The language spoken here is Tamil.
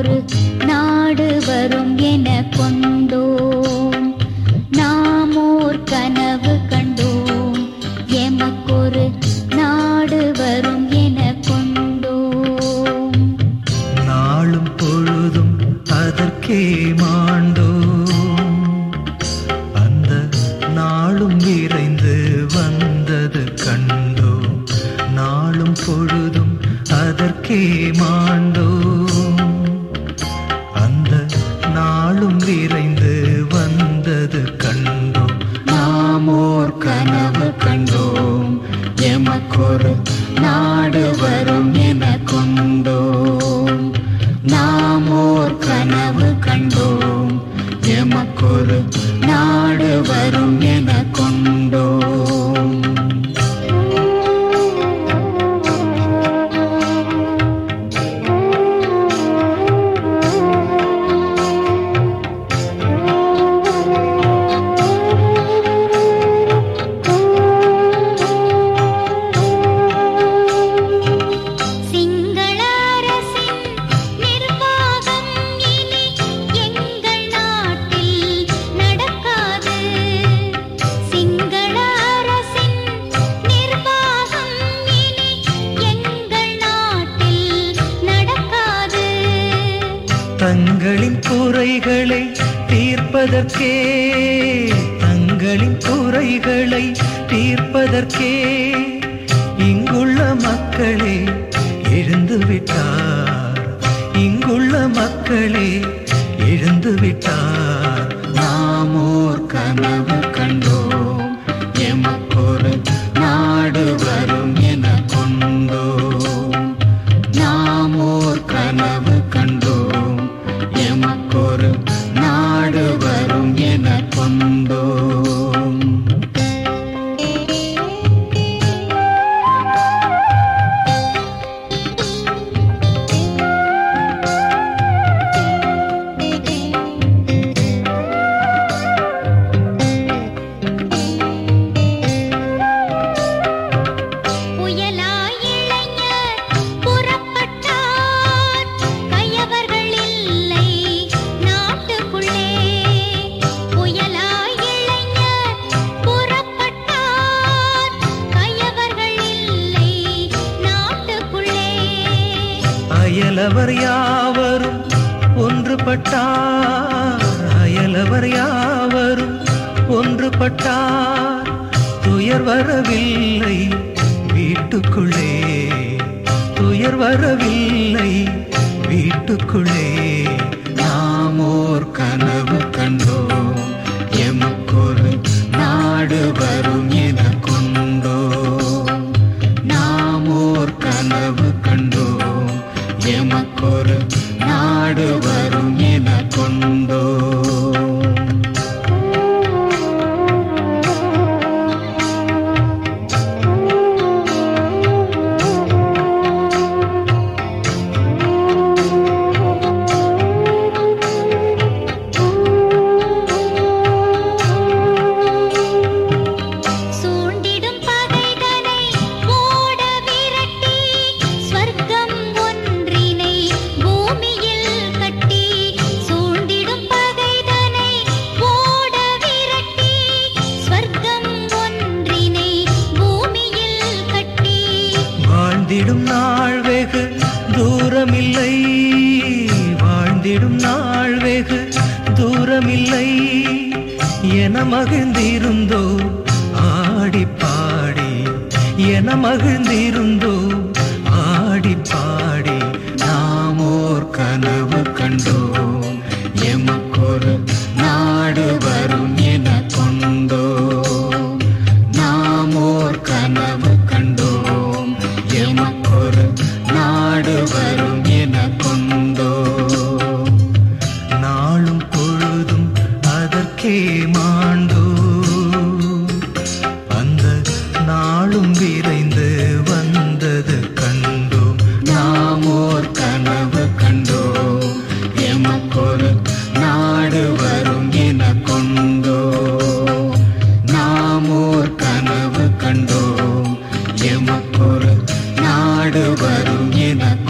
ஒரு நாடு வரும் என கொண்டோம். நாமோர் கனவு கண்டோம். எமக்கொரு எமக்கொரு நாடு வரும் என கொண்டோம். நாம் ஓர் கனவு கண்டோம். எமக்கொரு நாடு வரும் குறைகளை தீர்ப்பதற்கே தங்களின் குறைகளை தீர்ப்பதற்கே இங்குள்ள மக்களே எழுந்து விட்டார். இங்குள்ள மக்களே எழுந்து விட்டார். நாமோர் கனவு கண்டோம். எமக்கு நாடு வரும் என அயலவர் யாவரும் ஒன்றுபட்டார். அயலவர் யாவரும் ஒன்றுபட்டார். துயர் வரவில்லை வீட்டுக்குள்ளே. துயர் வரவில்லை வீட்டுக்குள்ளே. நாம் ஓர் கனவு கண்டோம். எமக்கொரு நாடு வரும் நாடு வரும் என கொண்டோ வாழ்ந்திடும் நாள் வெகு தூரமில்லை. வாழ்ந்திடும் நாள் வெகு தூரமில்லை. என மகிழ்ந்திருந்தோ ஆடி பாடி என மகிழ்ந்திருந்தோ ஆடி பாடி ஒரு நாடு வரும் என கொண்டோ. நாளும் பொழுதும் அதற்கே மாண்டோ. அந்த நாளும் விரைந்து வந்தது கண்டோம் நாம் ஓர் கனவு கண்டோம் எமக்கொரு நாடு வரும் pena